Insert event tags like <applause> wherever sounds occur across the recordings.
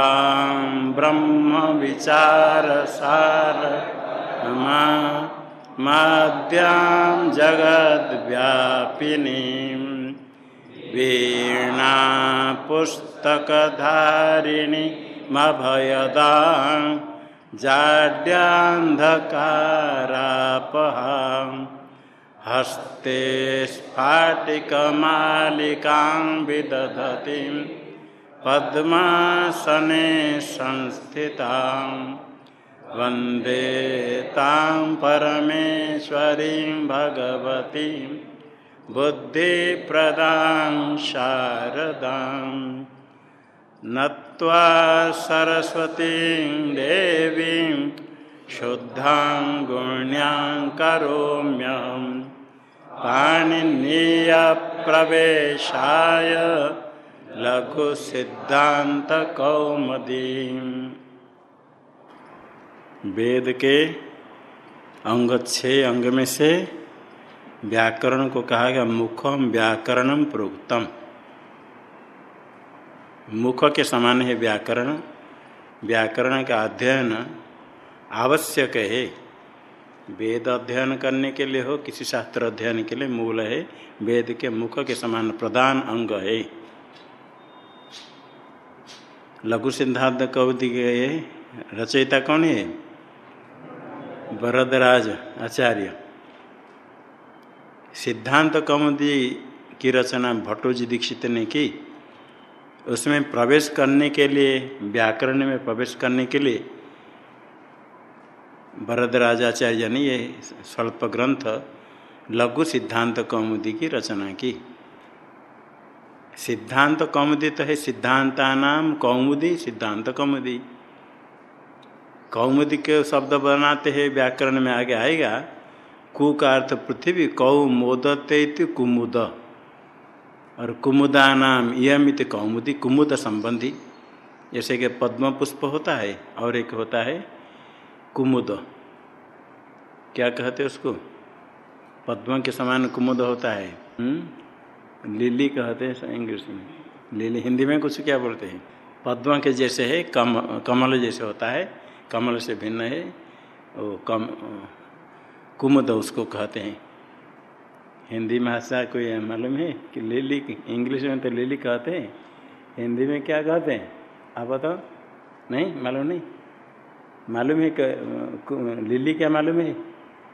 ब्रह्म विचार सार माद्यां जगद्व्यापिनी वीणा पुस्तकधारिणी मभयदा जाड्यान्धकारापहा। हस्ते स्फाटिकमालिकां विदधतीं पद्मासने संस्थितां वंदे तां परमेश्वरीं भगवतीं बुद्धिप्रदां शारदां नत्वा सरस्वतीं देवीं शुद्धां गुण्यां करोम्यहं पाणिनीयप्रवेशाय लघुसिद्धान्तकौमुदीम् वेद के अंग छः अंग में से व्याकरण को कहा गया मुखम व्याकरणम प्रोक्तम। मुख के समान है व्याकरण। व्याकरण का अध्ययन आवश्यक है। वेद अध्ययन करने के लिए हो, किसी शास्त्र अध्ययन के लिए मूल है। वेद के मुख के समान प्रधान अंग है। लघु सिद्धांत कवि के रचयिता कौन है? वरदराज आचार्य। सिद्धांत कौमुदी की रचना भट्टोजी दीक्षित ने की। उसमें प्रवेश करने के लिए, व्याकरण में प्रवेश करने के लिए वरदराजाचार्य ने ये स्वल्प ग्रंथ लघु सिद्धांत कौमुदी की रचना की। सिद्धांत कौमुदी तो है सिद्धांता नाम कौमुदी, सिद्धांत कौमुदी। कौमुदी के शब्द बनाते हैं, व्याकरण में आगे आएगा। कु का अर्थ पृथ्वी, कौ मोदते कुमुद। और कुमुदा नाम यमित कौमुदी, कुमुद संबंधी। जैसे कि पद्म पुष्प होता है, और एक होता है कुमुद। क्या कहते उसको? पद्म के समान कुमुद होता है। हुँ? लिली कहते हैं इंग्लिश में। लिली, हिंदी में कुछ क्या बोलते हैं? पद्म के जैसे है, कम, कमल जैसे होता है, कमल से भिन्न है, वो कम, कुमद उसको कहते हैं। हिंदी भाषा कोई मालूम है कि लिली, इंग्लिश में तो लिली कहते हैं, हिंदी में क्या कहते हैं? आप बताओ। नहीं, मालूम नहीं। मालूम है लिली क्या मालूम है?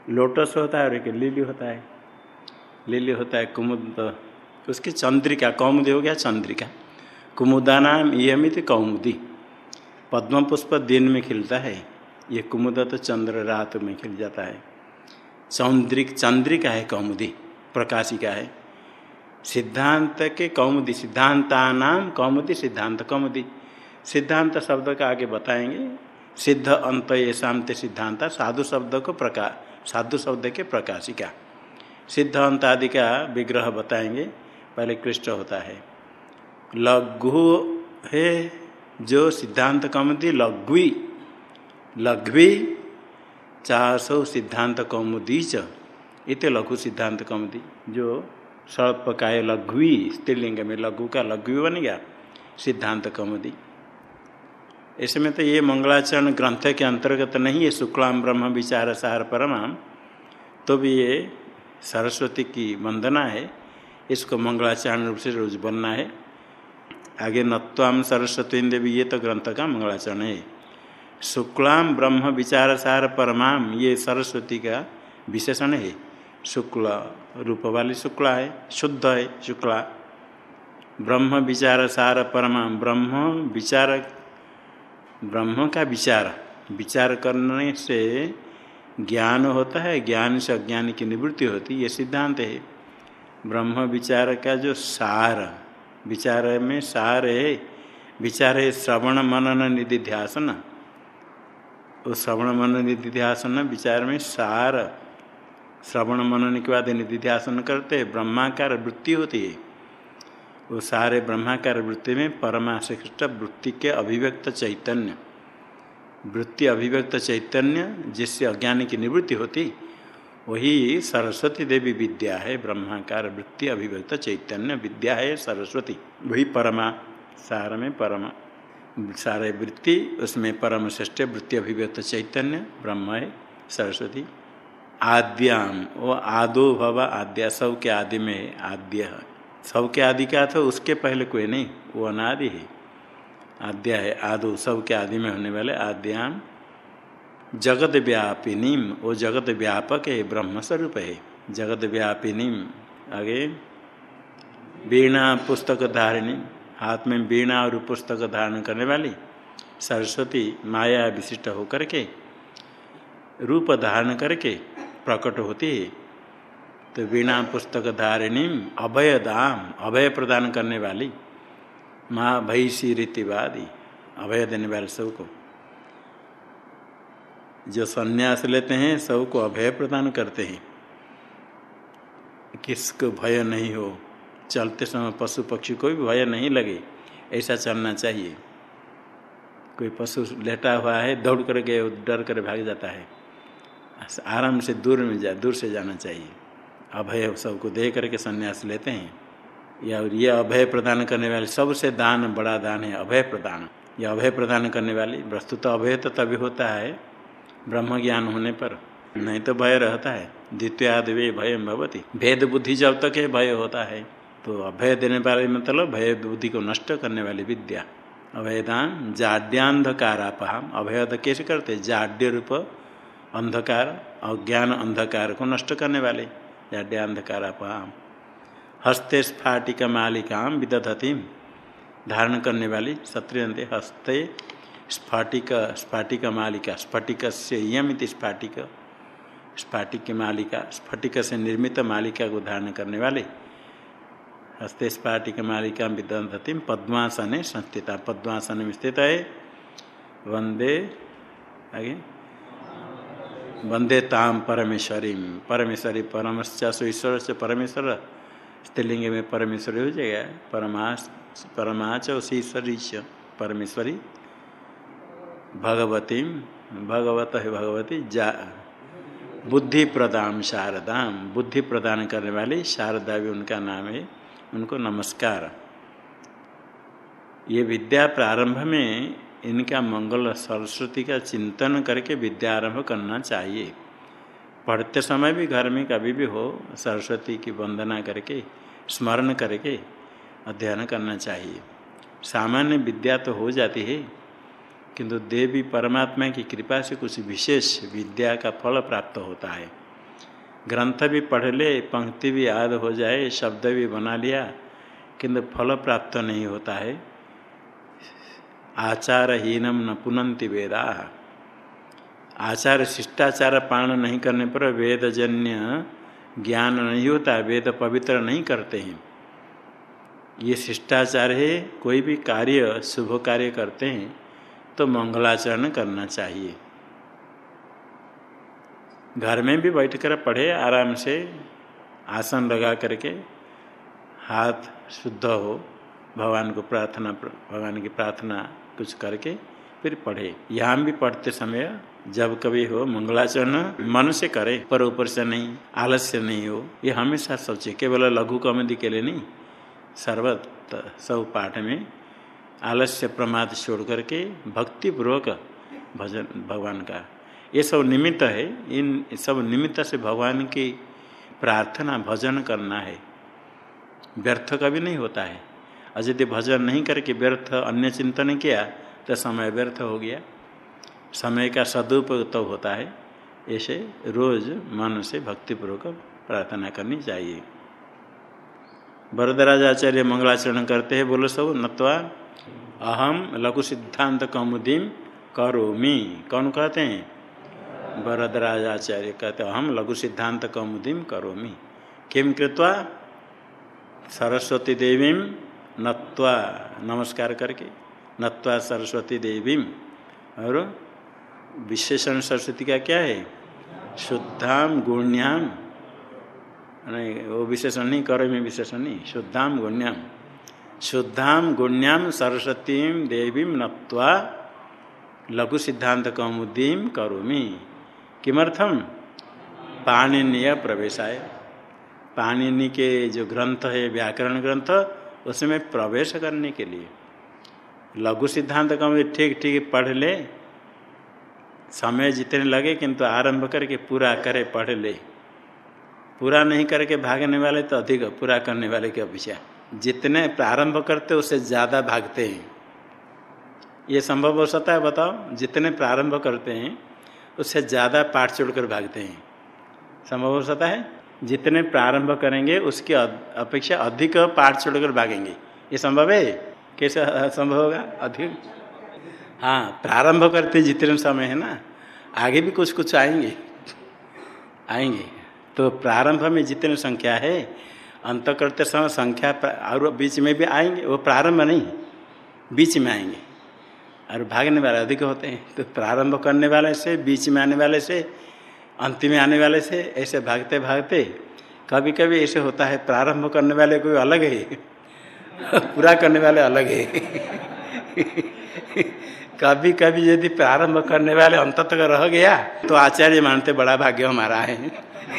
लोटस होता है और एक लिली होता है। लिली होता है कुमुद तो उसकी चंद्रिका, कौमुदी हो गया चंद्रिका। कुमुदा नाम ये यमित कौमुदी। पद्म पुष्प दिन में खिलता है। ये कुमुदा तो चंद्र रात में खिल जाता है। चौंद्रिक, चंद्रिका है कौमुदी, प्रकाशिका है। सिद्धांत के कौमुदी सिद्धांता नाम कौमुदी, सिद्धांत कौमुदी। सिद्धांत शब्द का आगे बताएँगे। सिद्ध अंत ये शांत सिद्धांत, साधु शब्द को प्रकाश साधु शब्द के प्रकाशिका। सिद्ध अंत आदि का विग्रह बताएँगे। पहले कृष्ण होता है। लघु है जो सिद्धांत कौमुदी, लघ्वी। लघ्वी चार सौ सिद्धांत कौमुदी च। इत लघु सिद्धांत कौमुदी, जो स्वल्प काय लघ्वी, स्त्रीलिंग में लघु का लघ्वी बन गया, सिद्धांत कौमुदी। इसमें तो ये मंगलाचरण ग्रंथ के अंतर्गत नहीं है शुक्लाम ब्रह्म विचार सार परमाम तो भी ये सरस्वती की वंदना है। इसको मंगलाचरण रूप से रोज बनना है। आगे नत्वाम सरस्वती देवी, ये तो ग्रंथ का मंगलाचरण है। शुक्लाम ब्रह्म विचार सार परमाम ये सरस्वती का विशेषण है। शुक्ल रूप वाली शुक्ला है, शुद्ध है शुक्ला। ब्रह्म विचार सार परमाम ब्रह्म विचार, ब्रह्म का विचार। विचार करने से ज्ञान होता है, ज्ञान से अज्ञान की निवृत्ति होती है, ये सिद्धांत है। ब्रह्म विचार का जो सार, विचार में सार है, विचार है श्रवण, मनन निधि ध्यासन वो श्रवण, मनन निधि ध्यासन विचार में सार, श्रवण, मनन के बाद निधि ध्यासन करते हैं, ब्रह्माकार वृत्ति होती है। वो सारे ब्रह्माकार वृत्ति में परमाश्रिष्ट वृत्ति के अभिव्यक्त चैतन्य। वृत्ति अभिव्यक्त चैतन्य जिससे अज्ञान की निवृत्ति होती वही सरस्वती देवी विद्या है, ब्रह्माकार वृत्ति अभिव्यक्त चैतन्य विद्या है सरस्वती। वही परमा, सार में परमा, सारे वृत्ति, उसमें परम श्रेष्ठ वृत्ति अभिव्यक्त चैतन्य, ब्रह्म है सरस्वती। आद्याम, वो आदो भव आद्या सब के आदि में आद्य सब के आदि क्या था उसके पहले कोई नहीं, वो अनादि है। आद्या है, आदो सब के आदि में होने वाले आद्याम जगत व्यापिनी वो जगत व्यापक है, ब्रह्म स्वरूप है। जगत व्यापिनी आगे। वीणा पुस्तक धारिणी, हाथ में वीणा और पुस्तक धारण करने वाली सरस्वती माया विशिष्ट होकर के, रूप धारण करके प्रकट होती है। तो वीणा पुस्तक धारिणी अभय दाम, अभय प्रदान करने वाली माँ भैसी रीतिवादी, अभय देने वाले सबको। जो संन्यास लेते हैं, सबको अभय प्रदान करते हैं। किसको भय नहीं हो, चलते समय पशु पक्षी को भी भय नहीं लगे, ऐसा चलना चाहिए। कोई पशु लेटा हुआ है, दौड़ कर गए डर कर भाग जाता है। आराम से दूर में जा, दूर से जाना चाहिए। अभय सबको दे करके संन्यास लेते हैं। या और ये अभय प्रदान करने वाले, सबसे दान, बड़ा दान है अभय प्रदान। यह अभय प्रदान करने वाली वस्तु तो अभय तो तभी होता है ब्रह्म ज्ञान होने पर। नहीं तो भय रहता है। द्वितीय वे भय भवती। भेद बुद्धि जब तक है, भय होता है। तो अभय देने वाले मतलब भय बुद्धि को नष्ट करने वाली विद्या। अभयदान जाड्यांधकार अपहम अभयद कैसे करते? जाड्य रूप अंधकार अज्ञान अंधकार को नष्ट करने वाले। जाड्यांधकार अपहम हस्ते स्फाटिका मालिकाम विदधतिम धारण करने वाली क्षत्रिय हस्ते स्फाटिक स्फाटिक मालिका स्फटिक से यमित स्फाटिक स्फाटिक मालिका स्फटिक से निर्मित मालिका को धारण करने वाले हस्ते स्फाटिक मालिका विदंधति पद्मासन संस्थिता। पद्मासन में स्थित है। वंदे, आगे। वंदे ताम परमेश्वरी। परमेश्वरी परमश्चासु ईश्वर से परमेश्वर। स्त्रीलिंग में परमेश्वरी हो जाएगा। परमाश परमाच ईश्वरी परमेश्वरी। भगवती, भगवत है भगवती, जा बुद्धि प्रदान शारदाम बुद्धि प्रदान करने वाली शारदा भी उनका नाम है, उनको नमस्कार। ये विद्या प्रारंभ में इनका मंगल सरस्वती का चिंतन करके विद्या आरंभ करना चाहिए। पढ़ते समय भी घर में कभी भी हो, सरस्वती की वंदना करके, स्मरण करके अध्ययन करना चाहिए। सामान्य विद्या तो हो जाती है किंतु देवी परमात्मा की कृपा से कुछ विशेष विद्या का फल प्राप्त होता है। ग्रंथ भी पढ़ ले, पंक्ति भी याद हो जाए, शब्द भी बना लिया, किंतु फल प्राप्त नहीं होता है। आचारहीनम न पुनंति वेदा। आचार शिष्टाचार पालन नहीं करने पर वेदजन्य ज्ञान नहीं होता, वेद पवित्र नहीं करते हैं। ये शिष्टाचार है, कोई भी कार्य, शुभ कार्य करते हैं तो मंगलाचरण करना चाहिए। घर में भी बैठ कर पढ़े, आराम से आसन लगा करके हाथ शुद्ध हो, भगवान को प्रार्थना, भगवान की प्रार्थना कुछ करके फिर पढ़े। यहाँ भी पढ़ते समय जब कभी हो मंगलाचरण मन से करे, पर ऊपर से नहीं, आलस्य नहीं हो, ये हमेशा सोचे, केवल लघु कमेदी के लिए नहीं सर्वत सब पाठ में आलस्य प्रमाद छोड़ करके भक्ति पूर्वक भजन, भगवान का। ये सब निमित्त है। इन सब निमित्त से भगवान की प्रार्थना, भजन करना है। व्यर्थ कभी नहीं होता है। और यदि भजन नहीं करके व्यर्थ अन्य चिंतन किया तो समय व्यर्थ हो गया। समय का सदुपयोग तो होता है। ऐसे रोज मन से भक्तिपूर्वक प्रार्थना करनी चाहिए। वरदराजाचार्य मंगलाचरण करते हैं, बोलो सब, नत्वा अहम लघु सिद्धांत कौमुदीम करोमी। कौन कहते हैं? वरदराजाचार्य कहते अहम लघु सिद्धांत कौमुदीम करोमी। किम कृत्वा? सरस्वती देवी नत्वा, नमस्कार करके, नत्वा सरस्वती देवी और विशेषण सरस्वती का क्या है? शुद्धाम गुण्याम नहीं, वो विशेषण नहीं करो में विशेषण नहीं शुद्धाम गुण्याम शुद्धाम गुण्याम सरस्वती देवी नत्वा लघु सिद्धांत कौमुदीम करोमी। किमर्थम पाणिनीय प्रवेशाय। पाणिनि के जो ग्रंथ है, व्याकरण ग्रंथ, उसमें प्रवेश करने के लिए। लघु सिद्धांत कम ठीक ठीक पढ़ ले। समय जितने लगे, किंतु आरंभ करके पूरा करे, पढ़ ले। पूरा नहीं करके भागने वाले तो अधिक, पूरा करने वाले की अपेक्षा जितने प्रारंभ करते उससे ज़्यादा भागते हैं। ये संभव हो सकता है, बताओ, जितने प्रारंभ करते हैं, उससे ज़्यादा पाठ छोड़कर भागते हैं। संभव हो सकता है? जितने प्रारंभ करेंगे, उसकी अपेक्षा अधिक पाठ छोड़कर भागेंगे। ये संभव है? कैसे संभव होगा? अधिक? हाँ प्रारंभ करते जितने समय है ना, आगे भी कुछ कुछ आएँगे। आएँगे। तो प्रारंभ में जितने संख्या है अंत करते समय संख्या और बीच में भी आएँगे, वो प्रारंभ नहीं बीच में आएँगे। और भागने वाले अधिक होते हैं। तो प्रारंभ करने वाले से, बीच में आने वाले से अंत में आने वाले से, ऐसे भागते भागते कभी कभी ऐसे होता है, प्रारंभ करने वाले कोई अलग है। <laughs> पूरा करने वाले अलग है। <laughs> कभी कभी यदि प्रारंभ करने वाले अंत तक रह गया तो आचार्य मानते बड़ा भाग्य हमारा है।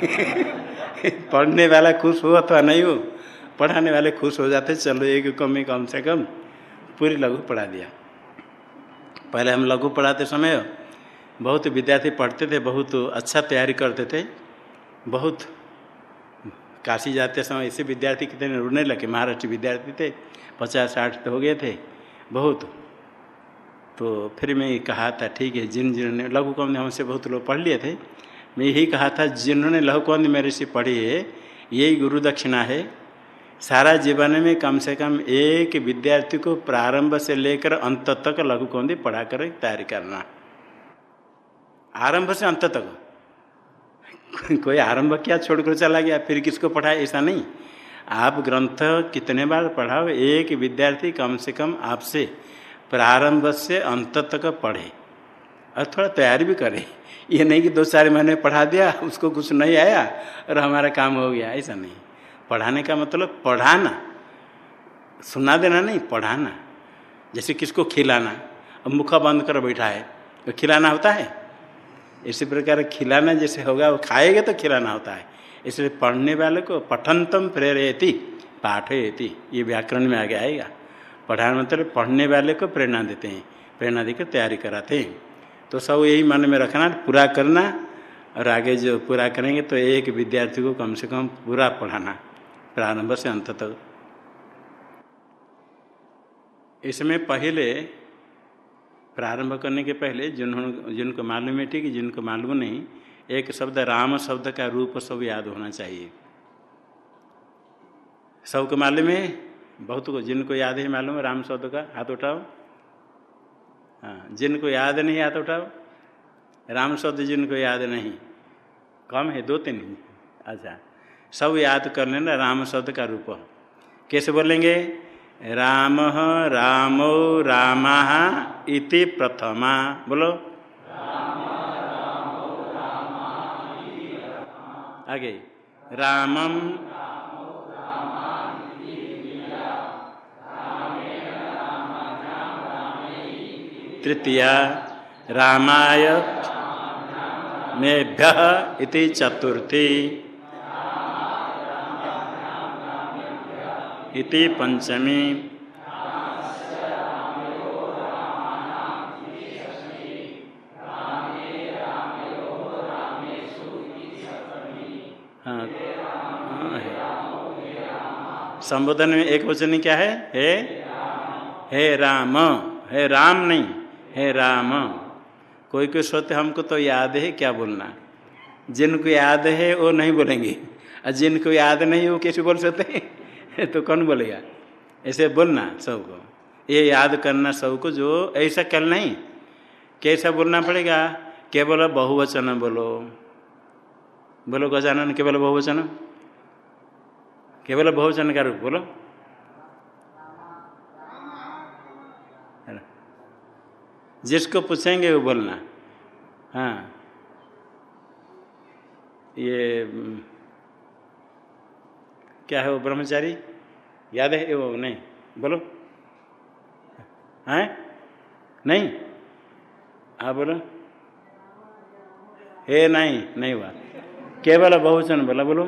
<laughs> <laughs> पढ़ने वाला खुश हो अथवा नहीं हो। पढ़ाने वाले खुश हो जाते, चलो एक कम कम से कम पूरी लघु पढ़ा दिया। पहले हम लघु पढ़ाते समय बहुत विद्यार्थी पढ़ते थे, बहुत अच्छा तैयारी करते थे, बहुत काशी जाते समय ऐसे विद्यार्थी कितने रुने लगे, महाराष्ट्र विद्यार्थी थे, पचास साठ तो हो गए थे, बहुत। तो फिर मैं कहा था, ठीक है, जिन जिन्होंने लघु कम ने हमसे बहुत लोग पढ़ लिए थे मैं यही कहा था, जिन्होंने लघु कौन मेरे से पढ़ी है, यही गुरु दक्षिणा है। सारा जीवन में कम से कम एक विद्यार्थी को प्रारंभ से लेकर अंत तक लघु कौंदी पढ़ा कर तैयारी करना। आरंभ से अंत तक। कोई आरंभ क्या छोड़कर चला गया, फिर किसको पढ़ाए, ऐसा नहीं। आप ग्रंथ कितने बार पढ़ाओ, एक विद्यार्थी कम से कम आपसे प्रारंभ से अंत तक पढ़े। और थोड़ा तैयारी भी करें। ये नहीं कि दो चार महीने पढ़ा दिया, उसको कुछ नहीं आया और हमारा काम हो गया, ऐसा नहीं। पढ़ाने का मतलब पढ़ाना। सुना देना नहीं, पढ़ाना। जैसे किसको खिलाना? अब मुखा बंद कर बैठा है तो खिलाना होता है? इसी प्रकार खिलाना जैसे होगा, वो खाएगा तो खिलाना होता है। इसलिए पढ़ने वाले को पठनतम प्रेरयति, पाठयति, ये व्याकरण में आगे आएगा। पढ़ाने मतलब पढ़ने वाले को प्रेरणा देते हैं प्रेरणा देकर तैयारी कराते हैं। तो सब यही मन में रखना, पूरा करना, और आगे जो पूरा करेंगे तो एक विद्यार्थी को कम से कम पूरा पढ़ाना, प्रारंभ से अंत तक। इसमें पहले, प्रारंभ करने के पहले जिन्होंने जिनको मालूम है ठीक, जिनको मालूम नहीं, एक शब्द राम शब्द का रूप सब याद होना चाहिए। सबको मालूम है? बहुत को, जिनको याद है मालूम है, राम शब्द का, हाथ उठाओ। हाँ जिनको याद नहीं, हाथ उठाओ। राम शब्द जिनको याद नहीं। कम है, दो तीन अच्छा सब याद कर लेना राम शब्द का रूप। कैसे बोलेंगे? राम रामो रामा इति प्रथमा। बोलो। आगे। रामम तृतीया रामाय मेभ्य चतुर्थी इति पंचमी। संबोधन में एक वचन क्या है? हे? हे राम। हे राम नहीं। हे राम, कोई कोई सोते हमको तो याद है क्या बोलना? जिनको याद है वो नहीं बोलेंगे। और जिनको याद नहीं वो कैसे बोल सकते? <laughs> तो कौन बोलेगा? ऐसे बोलना सबको। ये याद करना सबको जो ऐसा कल नहीं, कैसा बोलना पड़ेगा? केवल बहुवचन बोलो। बोलो गजानन, केवल बहुवचन? केवल बहुवचन का रूप बोलो। जिसको पूछेंगे वो बोलना। हाँ। ये क्या है वो ब्रह्मचारी? याद है? वो नहीं। बोलो। हैं? नहीं? हाँ बोलो। हे नहीं नहीं हुआ। केवल बहुचन बोला, बोलो।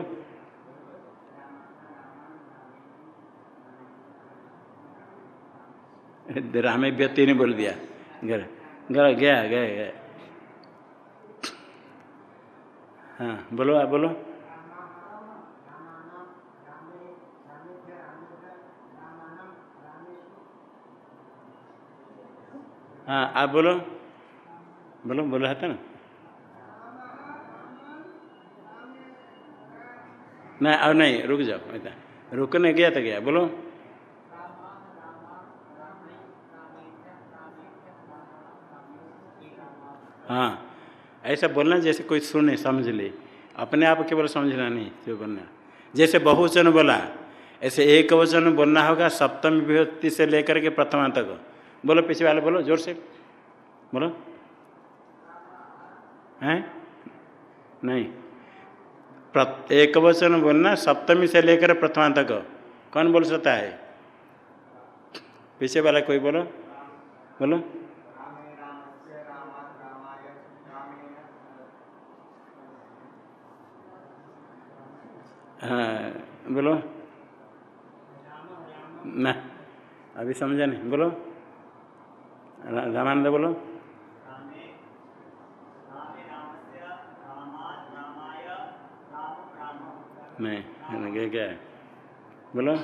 <laughs> रामे व्यक्ति ने बोल दिया। घर गया गया गया। हाँ बोलो, आप बोलो। हाँ आप बोलो। बोलो बोलो है ना। नहीं अब नहीं, रुक जाओ रुकने गया तो गया, बोलो हाँ ऐसा बोलना जैसे कोई सुने समझ ले। अपने आप केवल समझना नहीं, जो बोलना। जैसे बहुवचन बोला, ऐसे एक वचन बोलना होगा, सप्तम विभक्ति से लेकर के प्रथमा तक। बोलो, पीछे वाले बोलो, ज़ोर से। बोलो। हैं? नहीं। एक वचन बोलना, सप्तमी से लेकर प्रथमा तक। कौन बोल सकता है? पीछे वाला कोई बोलो? बोलो। हाँ बोलो। ना, अभी समझा नहीं, बोलो। रामानंद बोलो। नहीं क्या क्या है? बोलो।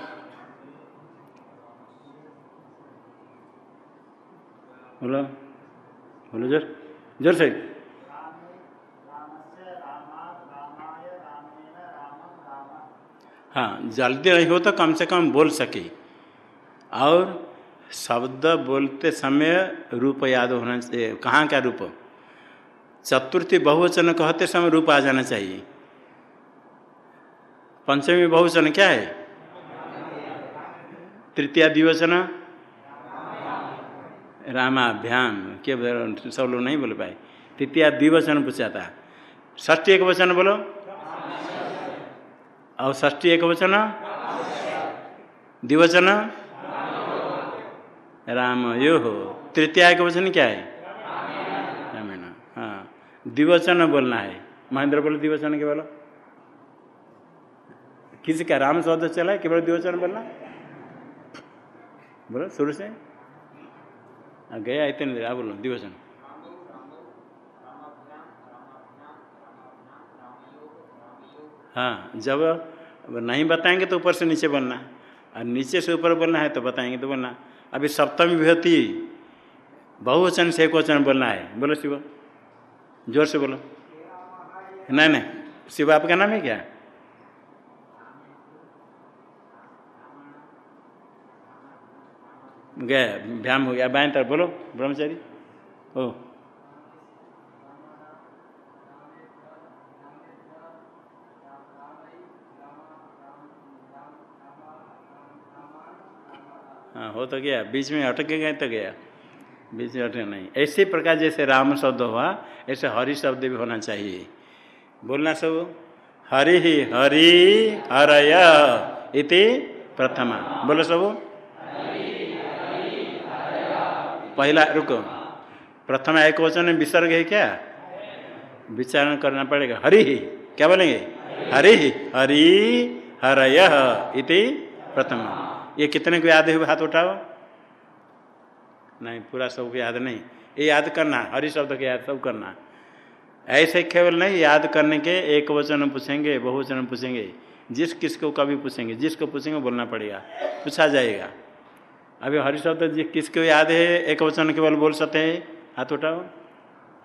बोलो। बोलो, ज़ोर। ज़ोर से। हाँ जल्दी नहीं हो तो कम से कम बोल सके। और शब्द बोलते समय रूप याद होना चाहिए। कहाँ का रूप? चतुर्थी बहुवचन कहते समय रूप आ जाना चाहिए। पंचमी बहुवचन क्या है? तृतीय दिवचन रामाभ्याम। के सब लोग नहीं बोल पाए। तृतीय द्विवचन पूछा था। ष्ठी एक वचन बोलो। और ष्ठी एक वचन द्विवचन? राम यो हो तृतीय एक वचन क्या है? रामायण। हाँ। द्विवचन बोलना है। महेंद्र बोलो द्विवचन के बोलो। किसी का राम शब्द चला है, केवल द्विवचन बोलना? बोलो, शुरू से? गया इतने देर बोलो, द्विवचन। हाँ जब नहीं बताएँगे तो ऊपर से नीचे बोलना। और नीचे से ऊपर बोलना है तो बताएँगे तो बोलना। अभी सप्तमी विभूति, बहुवचन से एक वचन बोलना है। बोलो शिव। ज़ोर से बोलो। नहीं नहीं। शिव, आपका नाम है क्या? गया, भ्याम हो गया। बाएँ तरफ़ बोलो, ब्रह्मचारी। ओ हाँ हो तो गया। बीच में अटक गए तो गया। बीच में अटके नहीं। ऐसे प्रकार जैसे राम शब्द हुआ, ऐसे हरि शब्द भी होना चाहिए। बोलना सब। हरि ही हरि हरय इति प्रथमा। बोलो सब। पहला, रुको। प्रथम एक वचन विसर्ग है क्या? विचारण करना पड़ेगा। हरि ही। क्या बोलेंगे? हरि हरि हरय इति प्रथम। ये कितने को याद है हाथ उठाओ? नहीं, पूरा सब याद नहीं। ये याद करना, हरि शब्द के याद सब करना। ऐसे केवल नहीं, याद करने के एक वचन पूछेंगे, बहुवचन पूछेंगे। जिस किसको कभी पूछेंगे, जिसको पूछेंगे बोलना पड़ेगा, पूछा जाएगा। अभी हरि शब्द जी किसको याद है, एक वचन केवल बोल सकते हैं? हाथ उठाओ।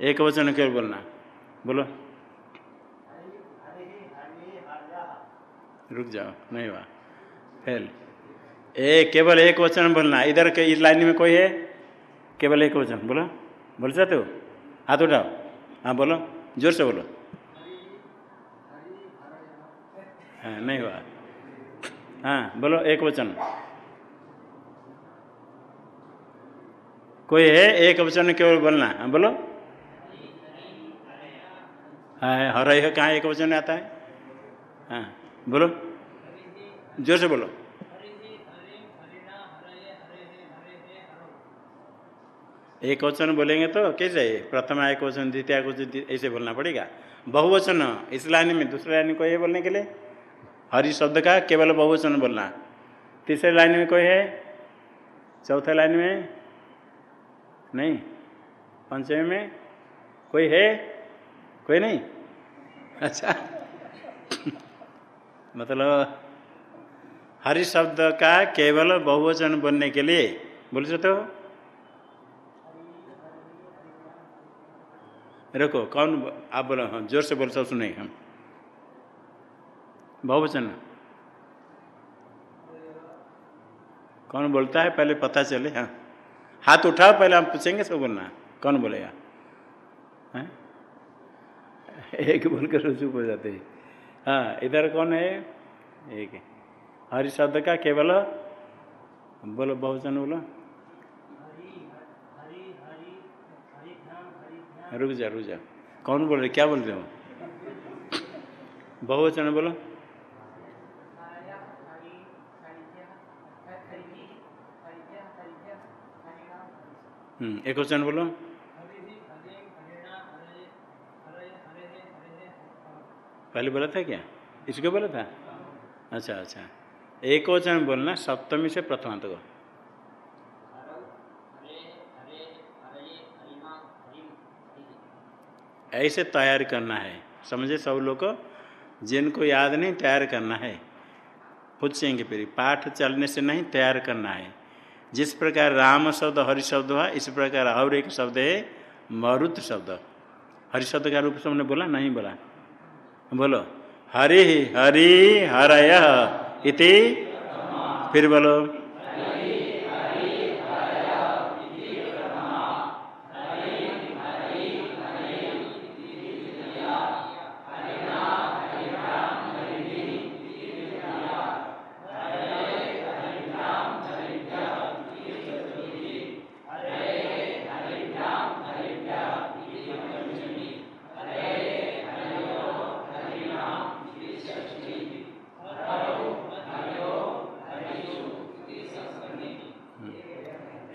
एक वचन केवल बोलना। बोलो। रुक जाओ, नहीं हुआ। फेल। ए, केवल एक वचन बोलना। इधर के इस लाइन में कोई है? केवल एक वचन। बोलो। बोल सकते हो? हाथ उठाओ। हाँ बोलो। ज़ोर से बोलो। हाँ नहीं हुआ। हाँ बोलो, एक वचन। कोई है? एक वचन केवल बोलना। हाँ बोलो। हाँ हर कहाँ एक वचन आता है? हाँ बोलो। ज़ोर से बोलो। एक वचन बोलेंगे तो कैसे? प्रथम एक वचन, द्वितीय वचन ऐसे बोलना पड़ेगा। बहुवचन, इस लाइन में दूसरे लाइन में कोई है बोलने के लिए? हरि शब्द का केवल बहुवचन बोलना। तीसरे लाइन में कोई है? चौथे लाइन में? नहीं। पंचमी में? कोई है? कोई नहीं? अच्छा। <laughs> मतलब हरि शब्द का केवल बहुवचन बोलने के लिए। बोल सकते हो? रखो, कौन आप बोलो हाँ ज़ोर से बोल, सब सुने हम। बहुवचन। कौन बोलता है, पहले पता चले हाँ। हाथ उठाओ, पहले हम पूछेंगे, सब बोलना। कौन बोलेगा हाँ? एक बोलकर चुप हो जाते हैं। हाँ इधर कौन है? एक हरि शब्द का, केवल? बोलो, बहुवचन बोलो। रुक जा रुक जा। कौन बोल रहे? क्या बोल रहे हो? बहुवचन बोलो। हम्म एक वचन बोलो। पहले बोला था क्या? इसको बोला था? अच्छा अच्छा। एक वचन बोलना सप्तमी से प्रथमा तक ऐसे तैयार करना है। समझे सब लोग जिनको याद नहीं, तैयार करना है। पूछेंगे फिर, पाठ चलने से नहीं तैयार करना है। जिस प्रकार राम शब्द, हरि शब्द हुआ, इस प्रकार और एक शब्द है, मरुत शब्द। हरि शब्द का रूप सबने बोला, नहीं बोला? बोलो, हरि हरि, हरय इति। फिर बोलो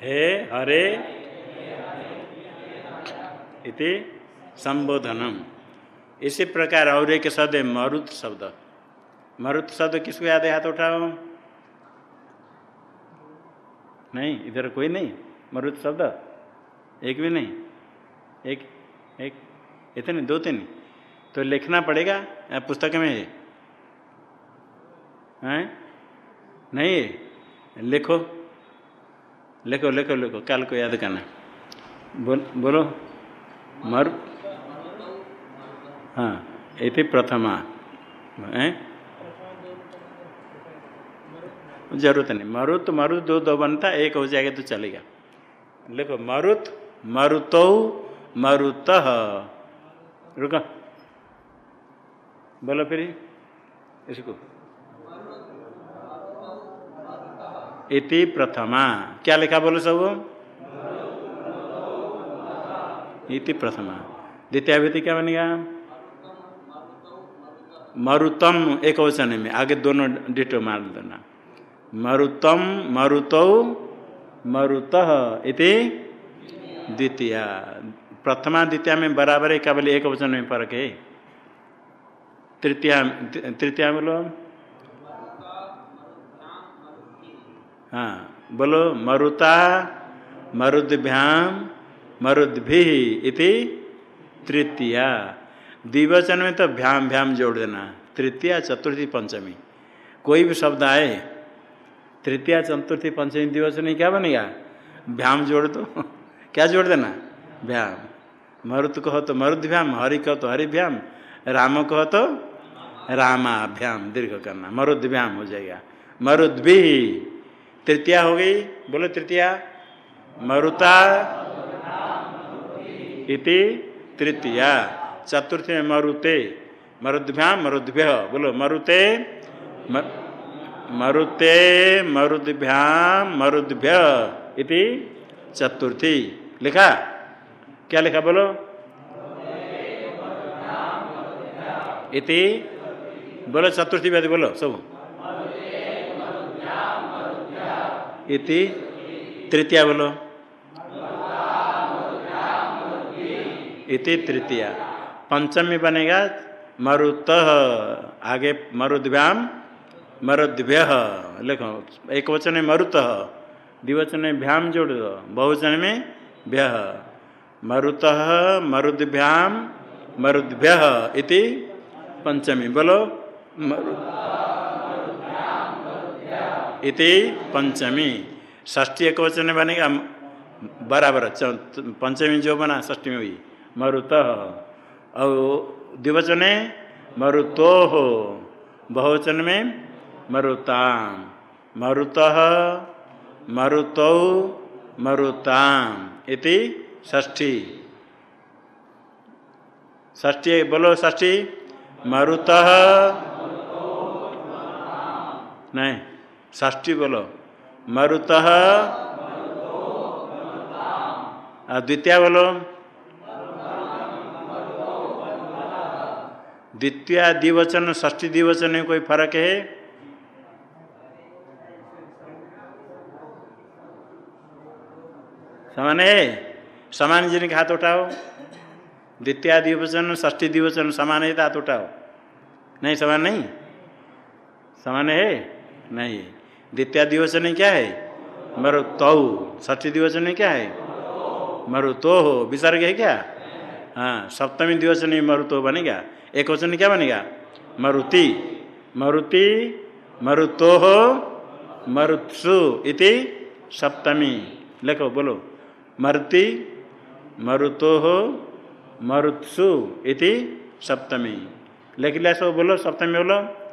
हे हरे इति संबोधनम। इसी प्रकार और एक शब्द है मरुत शब्द। मरुत शब्द किसको याद है? हाथ उठाओ। नहीं, इधर कोई नहीं। मरुत शब्द। एक भी नहीं। एक एक, इतने, दो तीन। तो लिखना पड़ेगा? पुस्तक में है? नहीं लिखो। लिखो लिखो लिखो काल को याद करना। बोल, बोलो। मरु हाँ ये प्रथमा। है? ज़रूरत नहीं। मरुत मरुत, दो दो बनता, एक हो जाएगा तो चलेगा। लिखो मरुत, मरुतो, मरुत। रुको। बोलो फिर। इसको। इति प्रथमा। क्या लिखा बोलो सब? इति प्रथमा। द्वितीय व्यक्ति क्या बनेगा? मरुतम, एक वचन में आगे दोनों डिटो मार देना। मरुतम, मरुतौ, मरुत इति द्वितीय। प्रथमा, द्वितीय में बराबर है क्या बोले एक वचन में फ़र्क है। तृतीय तृतीय बोलो। हाँ बोलो मरुता, मरुद्भ्याम, मरुद्भि इति तृतीया। द्विवचन में तो भ्याम भ्याम जोड़ देना। तृतीया चतुर्थी पंचमी। कोई भी शब्द आए, तृतीया चतुर्थी पंचमी द्विवचन क्या बनेगा? भ्याम जोड़ दो। <laughs> क्या जोड़ देना? भ्याम। मरुत कहो तो मरुद्भ्याम, हरि कहो तो हरिभ्याम, राम कहो तो रामाभ्याम, दीर्घ करना। मरुद्भ्याम हो जाएगा। मरुद्भि तृतीया हो गई। बोलो तृतीया। मरुता इति तृतीया। चतुर्थ में मरुते। मरुद्भ्याम मरुद्भ्य। बोलो, मरुते मरुते मरुद्भ्याम मरुद्भ्य इति चतुर्थी। लिखा? क्या लिखा बोलो? इति, बोलो, चतुर्थी बोलो, सब। इति तृतीया बोलो। इति तृतीया। पंचमी बनेगा मरुत। आगे मरुद्भ्याम, मरुद्भ्य। लिखो, एक वचन में मरुत, द्विवचन में भ्याम जोड़ दो। बहुवचन में भ्य। मरुत, मरुद्भ्याम, मरुद्भ्य इति पंचमी। बोलो इति पंचमी। षष्ठी एक वचन बनेगा बराबर पंचमी जो बना ष्ठी में हुई। मरुत। और द्विवचन, मरुतो। हो बहुवचन में, मरुताम। मरुत, मरुतौ, मरुताम। इति ष्ठी ष्ठी बोलो ष्ठी मरुत। नहीं। ष्ठी बोलो। मरुत। द्वितीय बोलो। द्वितीय द्विवचन ष्ठी द्विवचन में कोई फ़र्क है? समान है? समान जिनके हाथ उठाओ। द्वितीय द्विवचन ष्ठी द्विवचन, समान है तो हाथ उठाओ। नहीं, समान नहीं? समान है? नहीं। द्वितीय द्विवचन क्या है? मरु तो। ष्ठी द्विवचन क्या है? मरु तो हो। विसर्ग है क्या? हाँ सप्तमी द्विवचन में मरु तो बनेगा। एक वचन क्या बनेगा? मरुति। मरुति मरुतो हो मरुत्सु इति सप्तमी। लिखो, बोलो। मरुति मरुतो हो मरुत्सु इति सप्तमी। लिख लिया सब, बोलो, सप्तमी बोलो।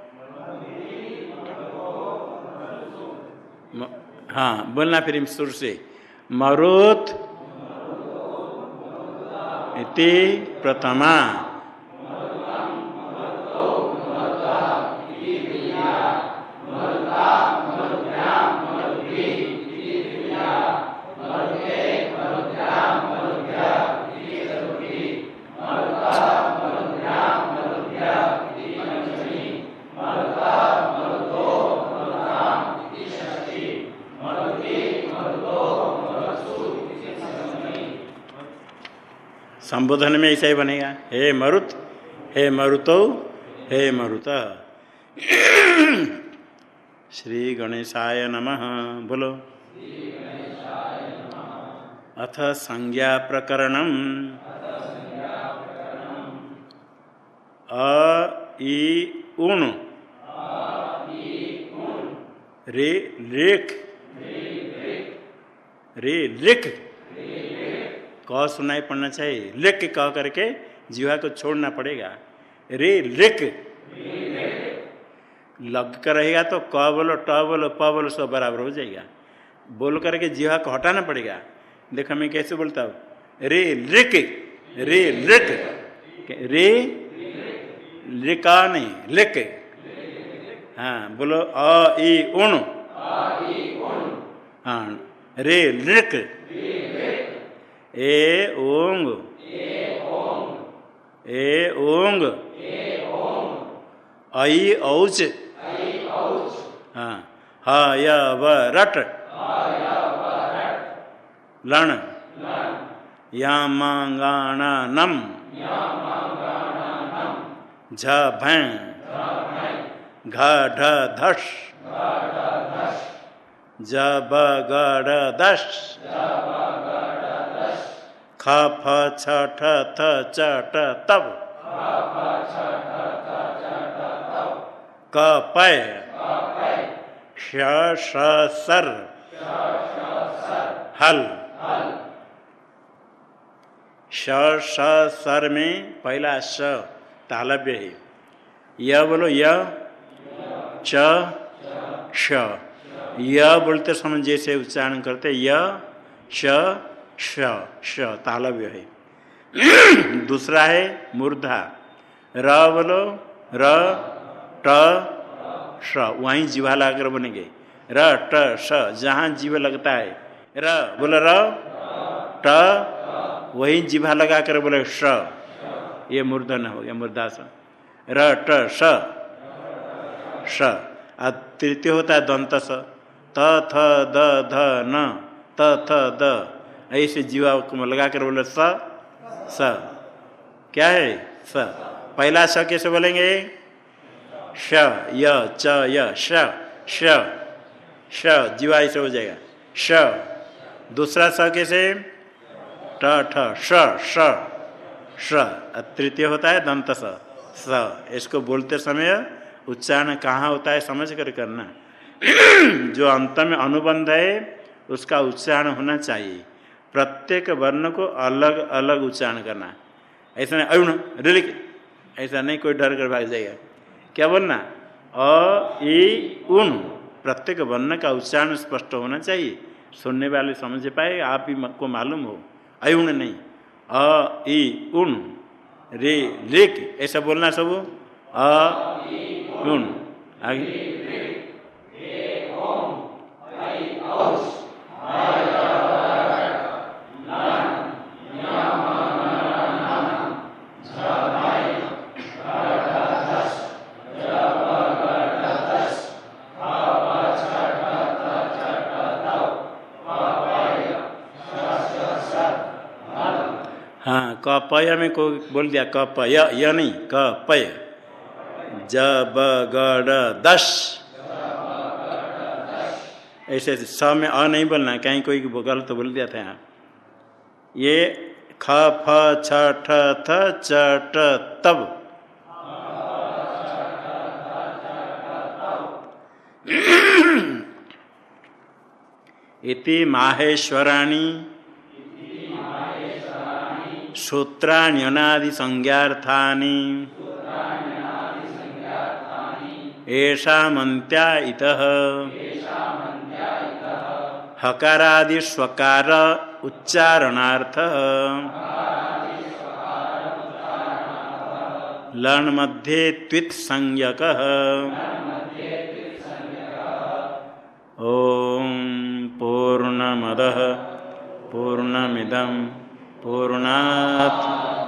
हाँ बोलना फिर सुर से। मरुत इति प्रथमा। संबोधन में ऐसा ही बनेगा। हे मरुत, हे मरुतो, हे मरुत। श्री गणेशाय नमः। बोलो। अथ संज्ञा प्रकरण अ रे लेख रे लिख क सुनाई पड़ना चाहिए। लिख कह करके जीवा को छोड़ना पड़ेगा। रे लिख। लग कर रहेगा तो क बोलो, ट बोलो, प बोलो, सब बराबर हो जाएगा। बोल करके जीवा को हटाना पड़ेगा। देखो मैं कैसे बोलता हूँ। रे लिक रे लिक रे लिका नहीं लिक हाँ बोलो अ, ई उण हाँ रे लिख। ए ओंग। ए ओंग। आई औच। हाँ लण। यामांगाणा झ भै धस ज ग दश ख फ छ ठ थ च ट तब क पय श सर हल। श सर में पहला श तालव्य है। य बोलो य। च। य बोलते समय जैसे उच्चारण करते य। श श तालव्य है। दूसरा है मूर्धा। र बोलो, र, ट श वहीं जीवा लगाकर बनेंगे। र, ट श जहाँ जीव लगता है। र, बोलो, र, ट, वही जीभा लगा कर बोले श ये मूर्धन हो गया मूर्धास र, ट श श तृतीय होता है दंत स त, थ, द, ध, न। त, थ, द। ऐसे जीवा को लगा कर बोले, स स। क्या है? स। पहला स कैसे बोलेंगे? श, य, च, य, श श श। जीवा ऐसे हो जाएगा। श। दूसरा स कैसे? ट, ठ, श श श। तृतीय होता है दंत स। स। इसको बोलते समय उच्चारण कहाँ होता है समझ कर करना। <clears throat> जो अंत में अनुबंध है, उसका उच्चारण होना चाहिए। प्रत्येक वर्ण को अलग अलग उच्चारण करना ऐसा नहीं, अरुण रिलिक ऐसा नहीं, कोई डर कर भाग जाएगा। क्या बोलना? अ ई उन। प्रत्येक वर्ण का उच्चारण स्पष्ट होना चाहिए। सुनने वाले समझ पाए आप ही को मालूम हो। अयुण नहीं। अ रे रिक ऐसा बोलना सब अ आगे। कपय में को बोल दिया, कपय य नहीं कपय। जब गड़ दस ऐसे स में अ नहीं बोलना कहीं कोई गलत तो बोल दिया था यहाँ। ये ख, फ, छ, ठ, थ, च, ट, तब। इति माहेश्वराणी। सूत्राण्यनादि संज्ञार्थानि। ऐषामन्त्या इतः। हकारादि स्वकार उच्चारणार्थ। लण मध्ये त्वित संज्ञक। ओम पूर्णमद। पूर्णमिदम। पूर्णात्।